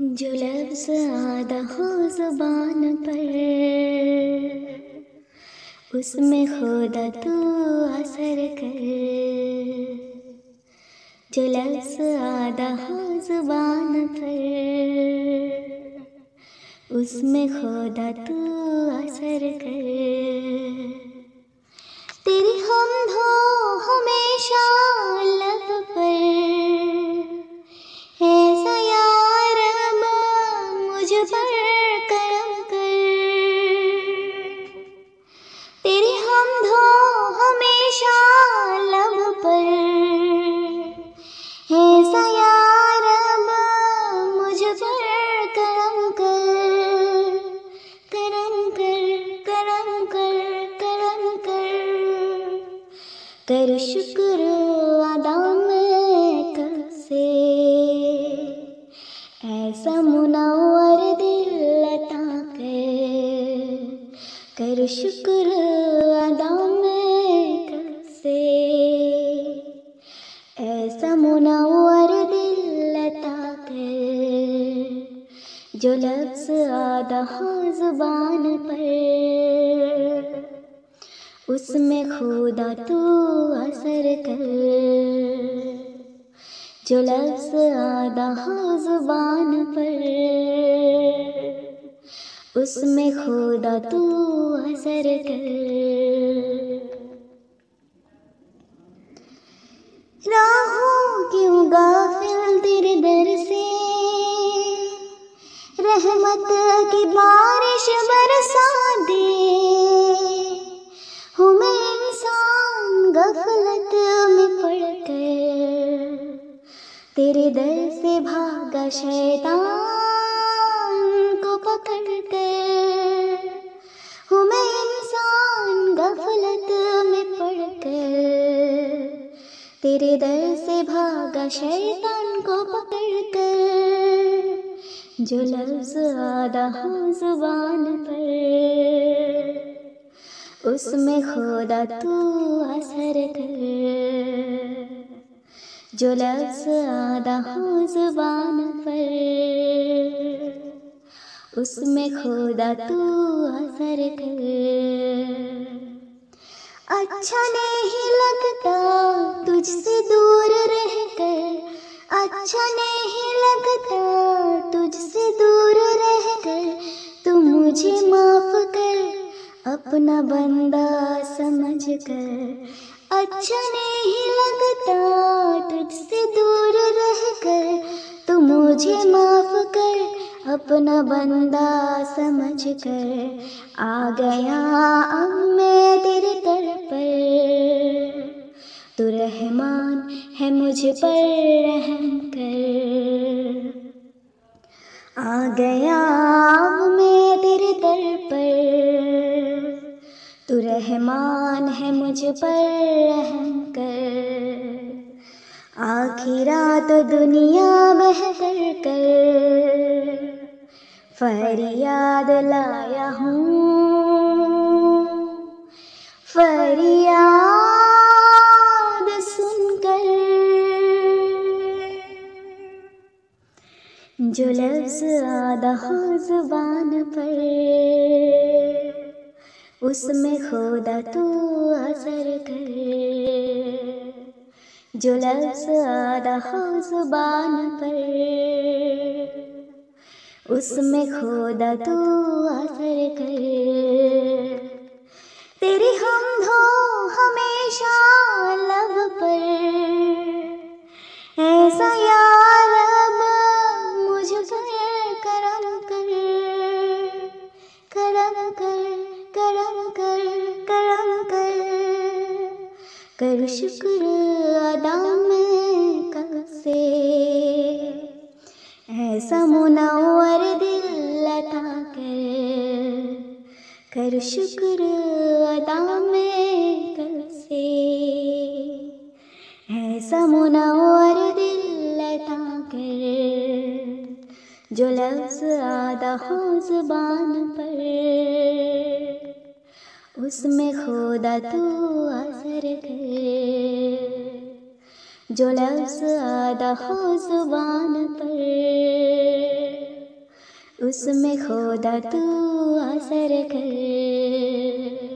जो लफ्ज आदा हो ज़ुबान पर। उसमें खुदा तू असर कर। जो लफ्ज आदा हो ज़ुबान पर। उसमें खुदा तू असर कर। शुक्र अदा मैं कब से ऐसा मुनवर दिल अता कर। कर शुक्र अदा मैं कब ऐसा मुनवर दिल अता कर। जो लफ्ज आदा हो ज़ुबान पर। उसमें खुदा तू असर कर। जो लफ्ज आदा हो ज़ुबान पर। उसमें खुदा तू असर कर। राहों क्यों गाफिल तेरे दर से। रहमत की बारिश बरसा दे। गफलत में पड़कर, तेरे दर से भागा शैतान को पकड़ कर मैं इंसान गफलत में पड़कर, तेरे दर से भागा शैतान को पकड़ कर जो लफ्ज आदा हो ज़ुबान पर, उसमें खुदा तू असर जो लफ्ज आदा हो ज़ुबान पर। उसमें खुदा तू असर कर। अच्छा नहीं लगता तुझसे दूर रह कर अच्छा नहीं लगता तुझसे दूर रह कर तू मुझे माफ़ कर, अपना बंदा समझ कर अच्छा नहीं लगता तुझसे दूर रह कर तू मुझे माफ़ कर, अपना बंदा समझ कर आ गया अब मैं तेरे दर पर। तू रहमान है मुझ पर रहम कर। आ गया अब मैं तेरे दर पर। तू रहमान है मुझ पर रहम कर आखिरा तो दुनिया बहकर कर फरियाद लाया हूँ। फरियाद सुनकर जो लफ्ज आदा हो ज़ुबान पर। उसमें खुदा तू असर कर। जो लफ्स आदा हो ज़ुबान पर, उसमें खुदा तू असर कर। तेरी हम हो हमेशा कर शुक्र अदा मैं कब से? ऐसा मुनवर दिल अता कर कर शुक्र अदा मैं कल से? ऐसा मुनवर दिल अता कर जो लफ्ज आदा हो ज़ुबान पर उसमें खुदा तू असर कर। जो लफ्ज आदा हो ज़ुबान पर। उसमें खोदा तू असर कर।